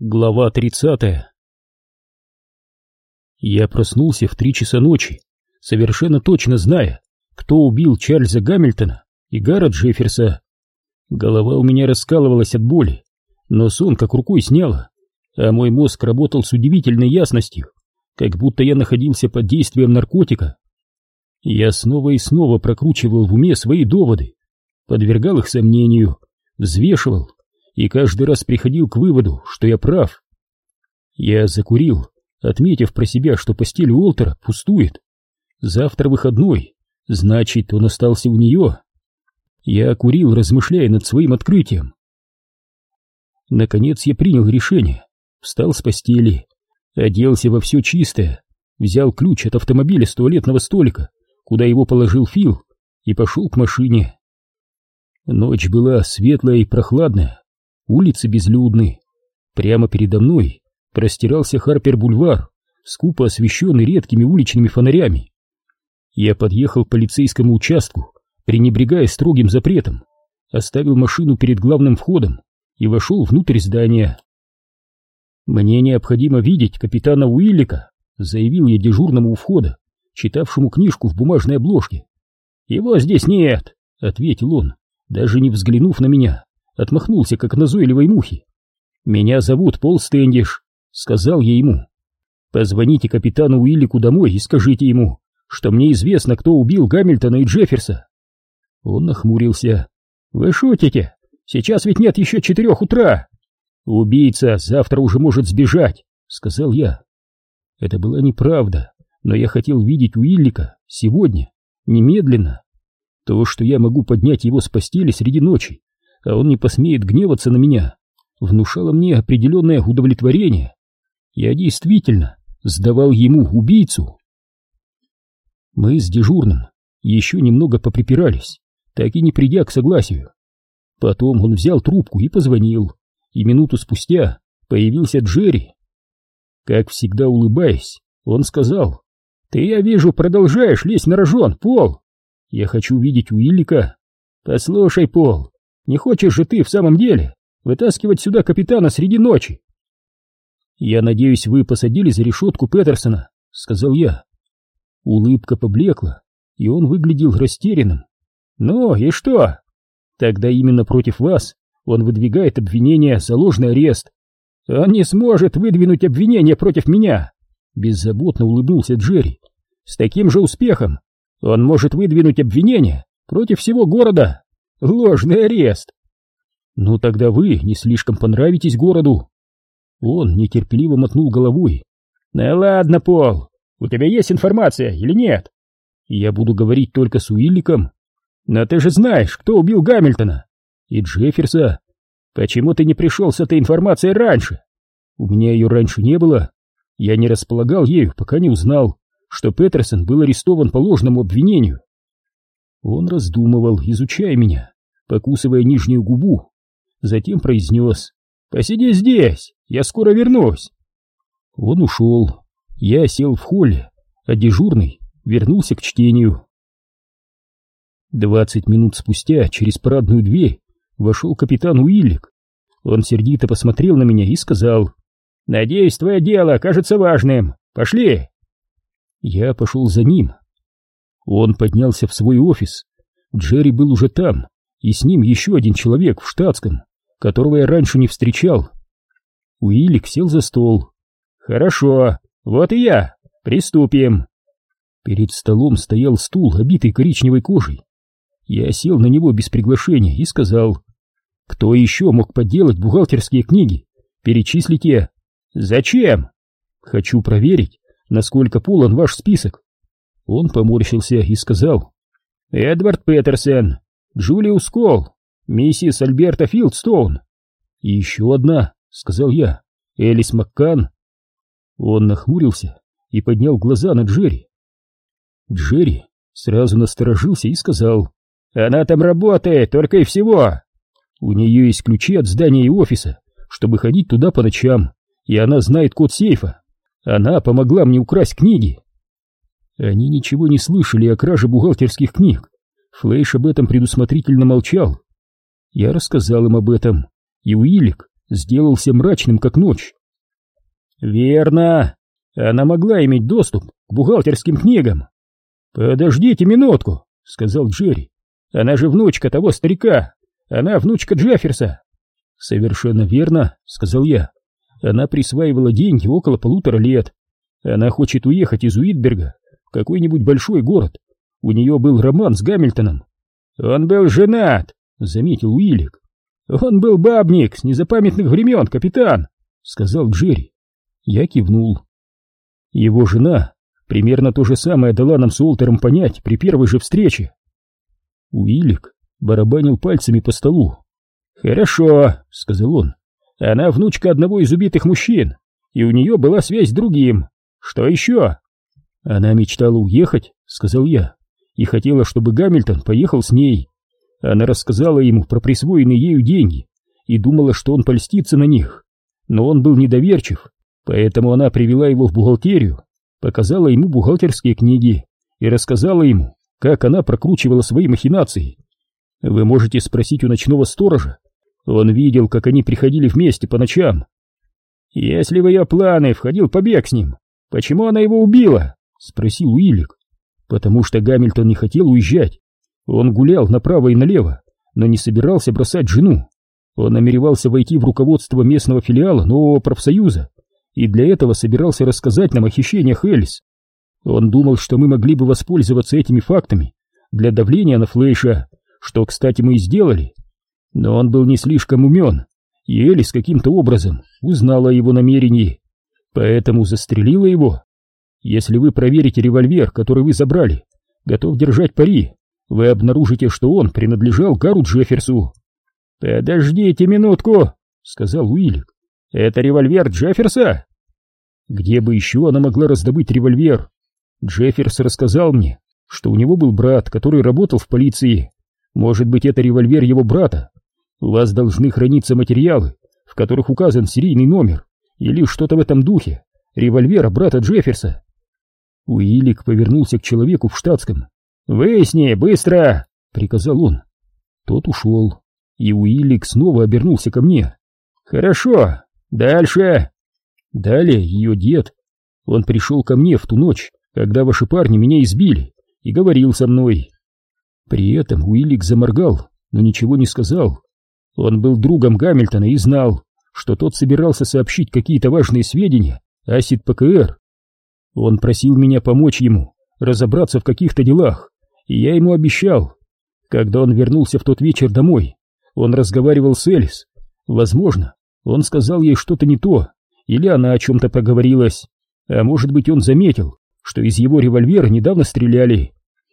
Глава 30 Я проснулся в три часа ночи, совершенно точно зная, кто убил Чарльза Гамильтона и Гара Джефферса. Голова у меня раскалывалась от боли, но сон как рукой сняло, а мой мозг работал с удивительной ясностью, как будто я находился под действием наркотика. Я снова и снова прокручивал в уме свои доводы, подвергал их сомнению, взвешивал и каждый раз приходил к выводу, что я прав. Я закурил, отметив про себя, что постель Уолтера пустует. Завтра выходной, значит, он остался у нее. Я курил, размышляя над своим открытием. Наконец я принял решение, встал с постели, оделся во все чистое, взял ключ от автомобиля с туалетного столика, куда его положил Фил, и пошел к машине. Ночь была светлая и прохладная, улицы безлюдны. Прямо передо мной простирался Харпер-бульвар, скупо освещенный редкими уличными фонарями. Я подъехал к полицейскому участку, пренебрегая строгим запретом, оставил машину перед главным входом и вошел внутрь здания. «Мне необходимо видеть капитана Уиллика», — заявил я дежурному у входа, читавшему книжку в бумажной обложке. «Его здесь нет», — ответил он, даже не взглянув на меня отмахнулся, как назойливой мухи. «Меня зовут Пол Стэндиш», — сказал я ему. «Позвоните капитану Уиллику домой и скажите ему, что мне известно, кто убил Гамильтона и Джефферса». Он нахмурился. «Вы шутите? Сейчас ведь нет еще четырех утра!» «Убийца завтра уже может сбежать», — сказал я. Это была неправда, но я хотел видеть Уиллика сегодня, немедленно. То, что я могу поднять его с постели среди ночи, а он не посмеет гневаться на меня, внушало мне определенное удовлетворение. Я действительно сдавал ему убийцу. Мы с дежурным еще немного поприпирались, так и не придя к согласию. Потом он взял трубку и позвонил, и минуту спустя появился Джерри. Как всегда улыбаясь, он сказал, «Ты, я вижу, продолжаешь лезть на рожон, Пол! Я хочу видеть Уиллика. Послушай, Пол, не хочешь же ты в самом деле вытаскивать сюда капитана среди ночи? Я надеюсь, вы посадили за решетку Петерсона, сказал я. Улыбка поблекла, и он выглядел растерянным. Ну и что? Тогда именно против вас он выдвигает обвинение за ложный арест. Он не сможет выдвинуть обвинение против меня, беззаботно улыбнулся Джерри. С таким же успехом он может выдвинуть обвинение против всего города. Ложный арест. Ну тогда вы не слишком понравитесь городу. Он нетерпеливо мотнул головой. Ну ладно, Пол, у тебя есть информация или нет? Я буду говорить только с Уилликом. Но ты же знаешь, кто убил Гамильтона и Джефферса. Почему ты не пришел с этой информацией раньше? У меня ее раньше не было. Я не располагал ею, пока не узнал, что Петерсон был арестован по ложному обвинению. Он раздумывал, изучая меня, покусывая нижнюю губу. Затем произнес «Посиди здесь, я скоро вернусь». Он ушел. Я сел в холле, а дежурный вернулся к чтению. Двадцать минут спустя через парадную дверь вошел капитан Уиллик. Он сердито посмотрел на меня и сказал «Надеюсь, твое дело кажется важным. Пошли!» Я пошел за ним. Он поднялся в свой офис. Джерри был уже там, и с ним еще один человек в штатском, которого я раньше не встречал. Уиллик сел за стол. «Хорошо, вот и я. Приступим». Перед столом стоял стул, обитый коричневой кожей. Я сел на него без приглашения и сказал, «Кто еще мог подделать бухгалтерские книги? Перечислите». «Зачем?» «Хочу проверить, насколько полон ваш список. Он поморщился и сказал. «Эдвард Петерсон, Джулиус Кол, миссис Альберта Филдстоун». «И еще одна», — сказал я, — «Элис Маккан». Он нахмурился и поднял глаза на Джерри. Джерри сразу насторожился и сказал. «Она там работает, только и всего. У нее есть ключи от здания и офиса, чтобы ходить туда по ночам, и она знает код сейфа. Она помогла мне украсть книги». Они ничего не слышали о краже бухгалтерских книг. Флейш об этом предусмотрительно молчал. Я рассказал им об этом, и Уиллик сделался мрачным, как ночь. «Верно, она могла иметь доступ к бухгалтерским книгам». «Подождите минутку», — сказал Джерри. «Она же внучка того старика, она внучка Джефферса». «Совершенно верно», — сказал я. «Она присваивала деньги около полутора лет. Она хочет уехать из Уитберга в какой-нибудь большой город. У нее был роман с Гамильтоном». «Он был женат», — заметил Уиллик. «Он был бабник с незапамятных времен, капитан», — сказал Джерри. Я кивнул. Его жена примерно то же самое дала нам с Уолтером понять при первой же встрече. Уиллик барабанил пальцами по столу. «Хорошо», — сказал он. «Она внучка одного из убитых мужчин, и у нее была связь с другим. Что еще?» «Она мечтала уехать», — сказал я, — «и хотела, чтобы Гамильтон поехал с ней. Она рассказала ему про присвоенные ею деньги и думала, что он польстится на них. Но он был недоверчив, поэтому она привела его в бухгалтерию, показала ему бухгалтерские книги и рассказала ему, как она прокручивала свои махинации. Вы можете спросить у ночного сторожа, он видел, как они приходили вместе по ночам. Если в ее планы входил побег с ним, почему она его убила? Спросил Уиллик. Потому что Гамильтон не хотел уезжать. Он гулял направо и налево, но не собирался бросать жену. Он намеревался войти в руководство местного филиала нового профсоюза и для этого собирался рассказать нам о хищениях Элис. Он думал, что мы могли бы воспользоваться этими фактами для давления на Флейша, что, кстати, мы и сделали. Но он был не слишком умен, и Элис каким-то образом узнала о его намерении, поэтому застрелила его. Если вы проверите револьвер, который вы забрали, готов держать пари, вы обнаружите, что он принадлежал Гару Джефферсу. «Подождите минутку», — сказал Уиллик. «Это револьвер Джефферса?» Где бы еще она могла раздобыть револьвер? Джефферс рассказал мне, что у него был брат, который работал в полиции. Может быть, это револьвер его брата? У вас должны храниться материалы, в которых указан серийный номер, или что-то в этом духе, револьвера брата Джефферса. Уиллик повернулся к человеку в штатском. «Выясни, быстро!» — приказал он. Тот ушел, и Уиллик снова обернулся ко мне. «Хорошо, дальше!» Далее ее дед. Он пришел ко мне в ту ночь, когда ваши парни меня избили, и говорил со мной. При этом Уиллик заморгал, но ничего не сказал. Он был другом Гамильтона и знал, что тот собирался сообщить какие-то важные сведения о СИД-ПКР. Он просил меня помочь ему разобраться в каких-то делах, и я ему обещал. Когда он вернулся в тот вечер домой, он разговаривал с Элис. Возможно, он сказал ей что-то не то, или она о чем-то поговорилась. А может быть, он заметил, что из его револьвера недавно стреляли.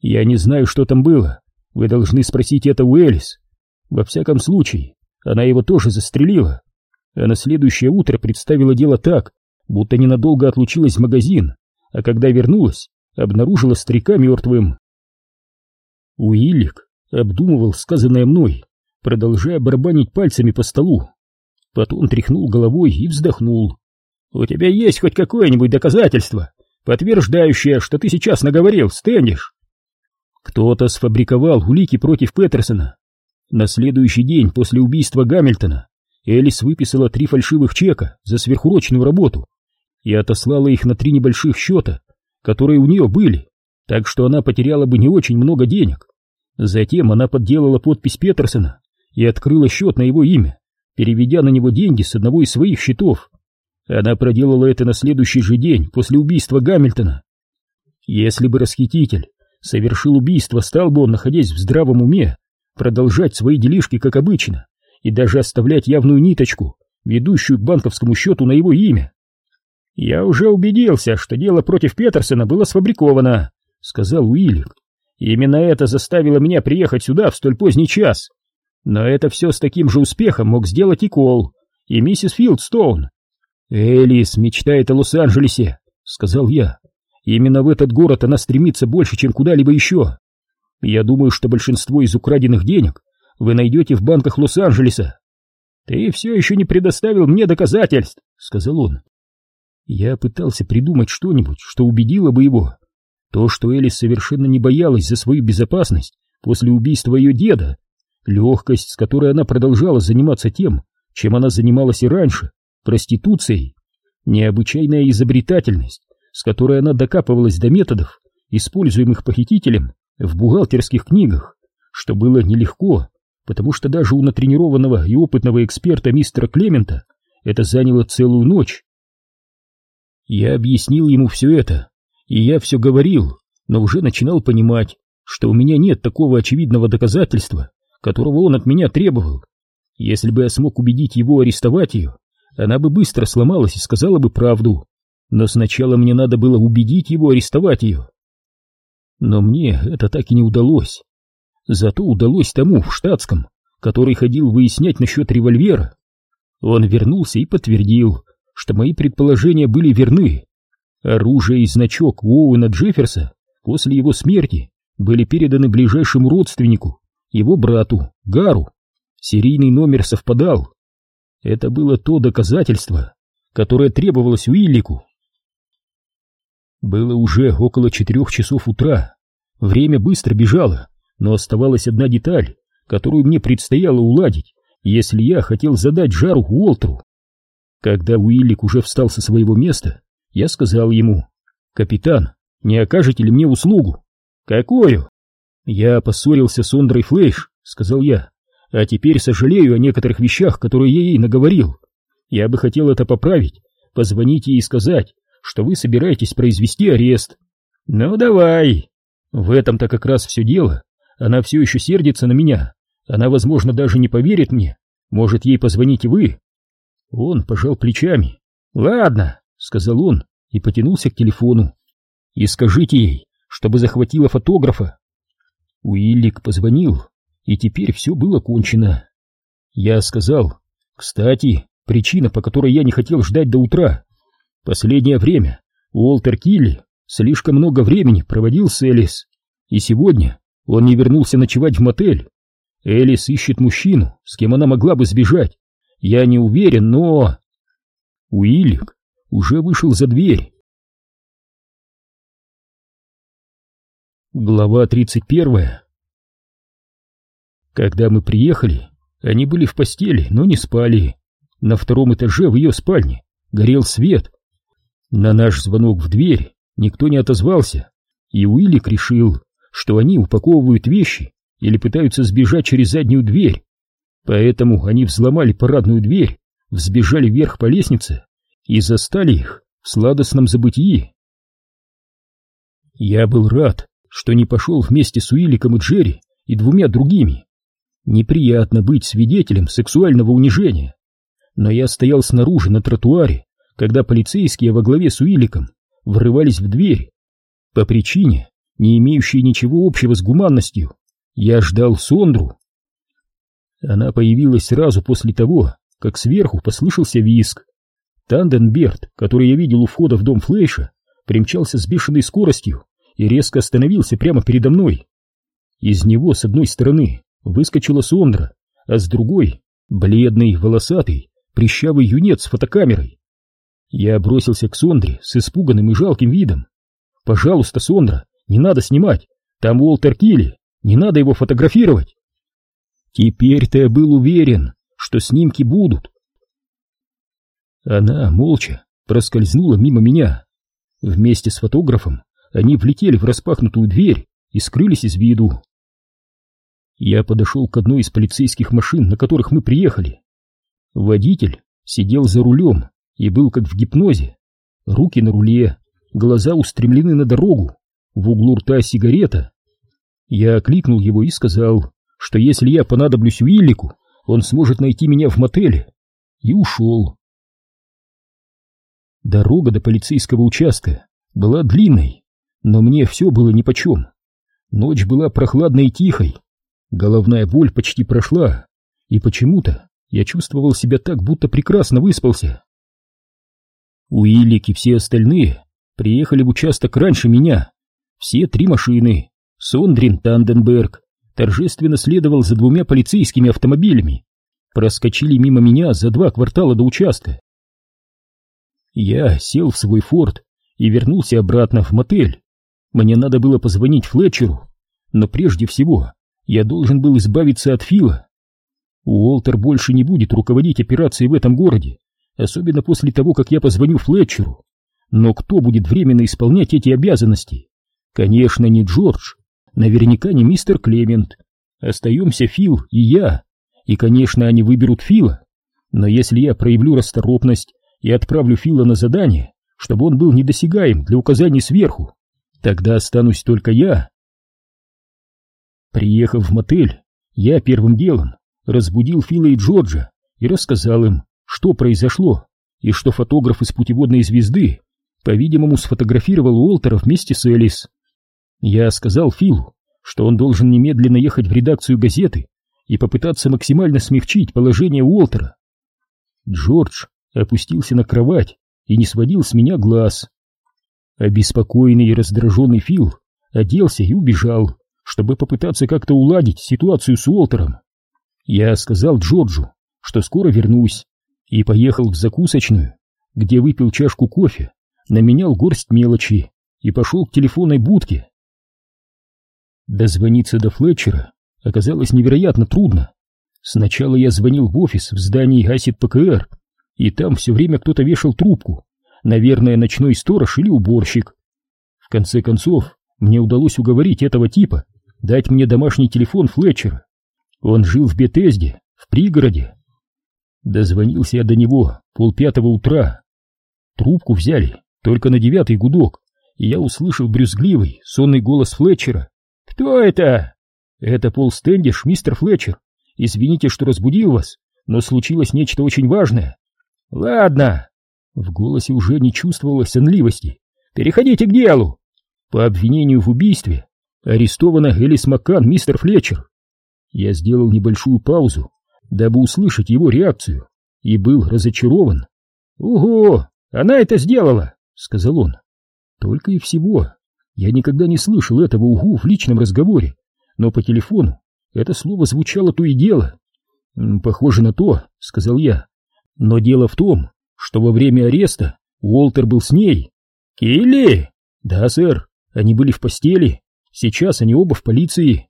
Я не знаю, что там было. Вы должны спросить это у Элис. Во всяком случае, она его тоже застрелила. А на следующее утро представила дело так, будто ненадолго отлучилась в магазин, а когда вернулась, обнаружила старика мертвым. Уиллик обдумывал сказанное мной, продолжая барабанить пальцами по столу. Потом тряхнул головой и вздохнул. «У тебя есть хоть какое-нибудь доказательство, подтверждающее, что ты сейчас наговорил, Стэндиш?» Кто-то сфабриковал улики против Петерсона. На следующий день после убийства Гамильтона Элис выписала три фальшивых чека за сверхурочную работу и отослала их на три небольших счета, которые у нее были, так что она потеряла бы не очень много денег. Затем она подделала подпись Петерсона и открыла счет на его имя переведя на него деньги с одного из своих счетов. Она проделала это на следующий же день после убийства Гамильтона. Если бы расхититель совершил убийство, стал бы он, находясь в здравом уме, продолжать свои делишки, как обычно, и даже оставлять явную ниточку, ведущую к банковскому счету на его имя. «Я уже убедился, что дело против Петерсона было сфабриковано», — сказал Уиллик. «Именно это заставило меня приехать сюда в столь поздний час. Но это все с таким же успехом мог сделать и Кол, и миссис Филдстоун. «Элис мечтает о Лос-Анджелесе», — сказал я. «Именно в этот город она стремится больше, чем куда-либо еще. Я думаю, что большинство из украденных денег вы найдете в банках Лос-Анджелеса». «Ты все еще не предоставил мне доказательств», — сказал он. Я пытался придумать что-нибудь, что убедило бы его. То, что Элис совершенно не боялась за свою безопасность после убийства ее деда, Легкость, с которой она продолжала заниматься тем, чем она занималась и раньше, проституцией. Необычайная изобретательность, с которой она докапывалась до методов, используемых похитителем в бухгалтерских книгах, что было нелегко, потому что даже у натренированного и опытного эксперта мистера Клемента это заняло целую ночь. Я объяснил ему все это, и я все говорил, но уже начинал понимать, что у меня нет такого очевидного доказательства, которого он от меня требовал. Если бы я смог убедить его арестовать ее, она бы быстро сломалась и сказала бы правду. Но сначала мне надо было убедить его арестовать ее. Но мне это так и не удалось. Зато удалось тому в штатском, который ходил выяснять насчет револьвера. Он вернулся и подтвердил, что мои предположения были верны. Оружие и значок Уоуэна Джефферса после его смерти были переданы ближайшему родственнику, его брату, Гару. Серийный номер совпадал. Это было то доказательство, которое требовалось Уиллику. Было уже около четырех часов утра. Время быстро бежало, но оставалась одна деталь, которую мне предстояло уладить, если я хотел задать жару Уолтеру. Когда Уиллик уже встал со своего места, я сказал ему, «Капитан, не окажете ли мне услугу?» «Какую?» «Я поссорился с Ондрой Флейш», — сказал я, «а теперь сожалею о некоторых вещах, которые я ей наговорил. Я бы хотел это поправить, позвонить ей и сказать, что вы собираетесь произвести арест». «Ну давай!» В этом-то как раз все дело. Она все еще сердится на меня. Она, возможно, даже не поверит мне. Может, ей позвоните вы?» Он пожал плечами. «Ладно», — сказал он и потянулся к телефону. «И скажите ей, чтобы захватила фотографа». Уиллик позвонил, и теперь все было кончено. Я сказал, «Кстати, причина, по которой я не хотел ждать до утра. Последнее время Уолтер Килли слишком много времени проводил с Элис, и сегодня он не вернулся ночевать в мотель. Элис ищет мужчину, с кем она могла бы сбежать. Я не уверен, но... Уиллик уже вышел за дверь. Глава 31 Когда мы приехали, они были в постели, но не спали. На втором этаже в ее спальне горел свет. На наш звонок в дверь никто не отозвался, и Уиллик решил, что они упаковывают вещи или пытаются сбежать через заднюю дверь. Поэтому они взломали парадную дверь, взбежали вверх по лестнице и застали их в сладостном забытии. Я был рад, что не пошел вместе с Уилликом и Джерри и двумя другими. Неприятно быть свидетелем сексуального унижения. Но я стоял снаружи на тротуаре, когда полицейские во главе с Уилликом врывались в дверь. По причине, не имеющей ничего общего с гуманностью, я ждал Сондру. Она появилась сразу после того, как сверху послышался визг. Танденберт, который я видел у входа в дом Флейша, примчался с бешеной скоростью и резко остановился прямо передо мной. Из него с одной стороны выскочила Сондра, а с другой — бледный, волосатый, прищавый юнец с фотокамерой. Я бросился к Сондре с испуганным и жалким видом. «Пожалуйста, Сондра, не надо снимать, там Уолтер Килли, не надо его фотографировать!» Теперь-то я был уверен, что снимки будут. Она молча проскользнула мимо меня. Вместе с фотографом они влетели в распахнутую дверь и скрылись из виду. Я подошел к одной из полицейских машин, на которых мы приехали. Водитель сидел за рулем и был как в гипнозе. Руки на руле, глаза устремлены на дорогу, в углу рта сигарета. Я окликнул его и сказал, что если я понадоблюсь Уиллику, он сможет найти меня в мотеле. И ушел. Дорога до полицейского участка была длинной, но мне все было нипочем. Ночь была прохладной и тихой, головная боль почти прошла, и почему-то я чувствовал себя так, будто прекрасно выспался. Уиллик и все остальные приехали в участок раньше меня. Все три машины. Сондрин Танденберг торжественно следовал за двумя полицейскими автомобилями. Проскочили мимо меня за два квартала до участка. Я сел в свой форт и вернулся обратно в мотель. Мне надо было позвонить Флетчеру, но прежде всего я должен был избавиться от Фила. Уолтер больше не будет руководить операцией в этом городе, особенно после того, как я позвоню Флетчеру. Но кто будет временно исполнять эти обязанности? Конечно, не Джордж, наверняка не мистер Клемент. Остаемся Фил и я, и, конечно, они выберут Фила. Но если я проявлю расторопность и отправлю Фила на задание, чтобы он был недосягаем для указаний сверху, тогда останусь только я. Приехав в мотель, я первым делом разбудил Фила и Джорджа и рассказал им, что произошло, и что фотограф из путеводной звезды, по-видимому, сфотографировал Уолтера вместе с Элис. Я сказал Филу, что он должен немедленно ехать в редакцию газеты и попытаться максимально смягчить положение Уолтера. Джордж опустился на кровать и не сводил с меня глаз. Обеспокоенный и раздраженный Фил оделся и убежал, чтобы попытаться как-то уладить ситуацию с Уолтером. Я сказал Джорджу, что скоро вернусь, и поехал в закусочную, где выпил чашку кофе, наменял горсть мелочи и пошел к телефонной будке. Дозвониться до Флетчера оказалось невероятно трудно. Сначала я звонил в офис в здании Асид ПКР, и там все время кто-то вешал трубку, наверное, ночной сторож или уборщик. В конце концов, мне удалось уговорить этого типа дать мне домашний телефон Флетчера. Он жил в Бетезде, в пригороде. Дозвонился я до него полпятого утра. Трубку взяли только на девятый гудок, и я услышал брюзгливый, сонный голос Флетчера. «Кто это?» «Это Пол Стэндиш, мистер Флетчер. Извините, что разбудил вас, но случилось нечто очень важное». «Ладно». В голосе уже не чувствовалось сонливости. «Переходите к делу». По обвинению в убийстве арестована Элис Маккан, мистер Флетчер. Я сделал небольшую паузу, дабы услышать его реакцию, и был разочарован. «Ого, она это сделала!» — сказал он. «Только и всего. Я никогда не слышал этого угу в личном разговоре, но по телефону это слово звучало то и дело. «Похоже на то», — сказал я. «Но дело в том, что во время ареста Уолтер был с ней». «Килли?» «Да, сэр, они были в постели. Сейчас они оба в полиции».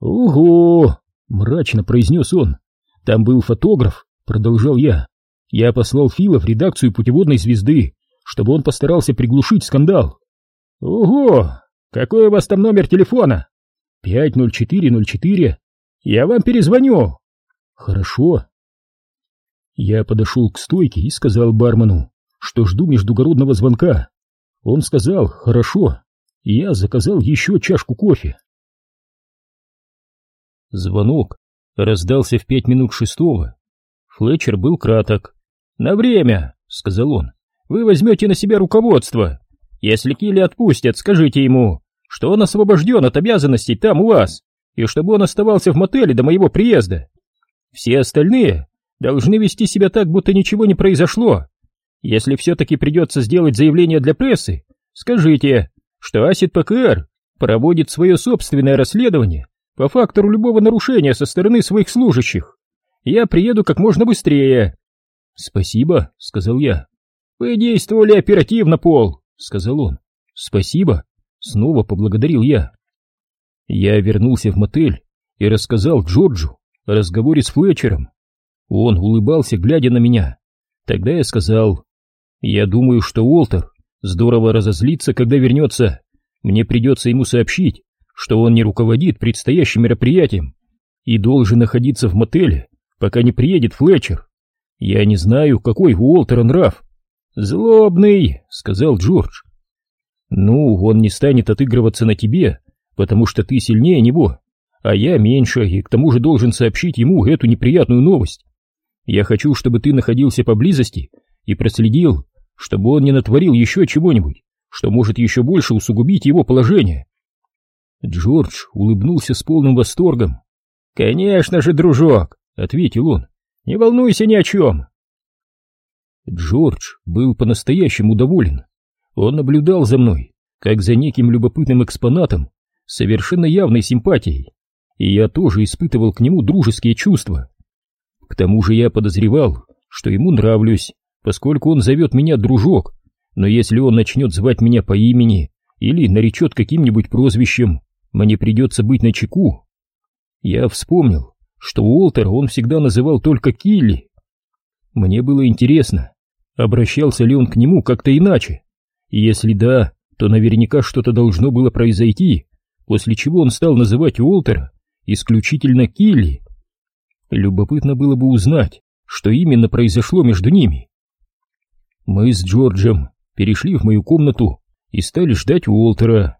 «Ого!» — мрачно произнес он. «Там был фотограф», — продолжал я. «Я послал Фила в редакцию путеводной звезды, чтобы он постарался приглушить скандал». «Ого! Какой у вас там номер телефона?» «50404. Я вам перезвоню». «Хорошо». Я подошел к стойке и сказал бармену, что жду междугородного звонка. Он сказал «хорошо», и я заказал еще чашку кофе. Звонок раздался в пять минут шестого. Флетчер был краток. «На время!» — сказал он. «Вы возьмете на себя руководство. Если Килли отпустят, скажите ему, что он освобожден от обязанностей там у вас, и чтобы он оставался в мотеле до моего приезда. Все остальные должны вести себя так, будто ничего не произошло. Если все-таки придется сделать заявление для прессы, скажите, что Асид ПКР проводит свое собственное расследование по фактору любого нарушения со стороны своих служащих. Я приеду как можно быстрее. Спасибо, сказал я. Вы действовали оперативно, Пол, сказал он. Спасибо, снова поблагодарил я. Я вернулся в мотель и рассказал Джорджу о разговоре с Флетчером. Он улыбался, глядя на меня. Тогда я сказал, я думаю, что Уолтер здорово разозлится, когда вернется. Мне придется ему сообщить, что он не руководит предстоящим мероприятием и должен находиться в мотеле, пока не приедет Флетчер. Я не знаю, какой у Уолтера нрав. «Злобный», — сказал Джордж. «Ну, он не станет отыгрываться на тебе, потому что ты сильнее него, а я меньше, и к тому же должен сообщить ему эту неприятную новость. Я хочу, чтобы ты находился поблизости и проследил, чтобы он не натворил еще чего-нибудь, что может еще больше усугубить его положение. Джордж улыбнулся с полным восторгом. «Конечно же, дружок!» — ответил он. «Не волнуйся ни о чем!» Джордж был по-настоящему доволен. Он наблюдал за мной, как за неким любопытным экспонатом, совершенно явной симпатией, и я тоже испытывал к нему дружеские чувства. К тому же я подозревал, что ему нравлюсь, поскольку он зовет меня дружок, но если он начнет звать меня по имени или наречет каким-нибудь прозвищем, мне придется быть начеку. Я вспомнил, что Уолтера он всегда называл только Килли. Мне было интересно, обращался ли он к нему как-то иначе, если да, то наверняка что-то должно было произойти, после чего он стал называть Уолтера исключительно Килли. Любопытно было бы узнать, что именно произошло между ними. Мы с Джорджем перешли в мою комнату и стали ждать Уолтера.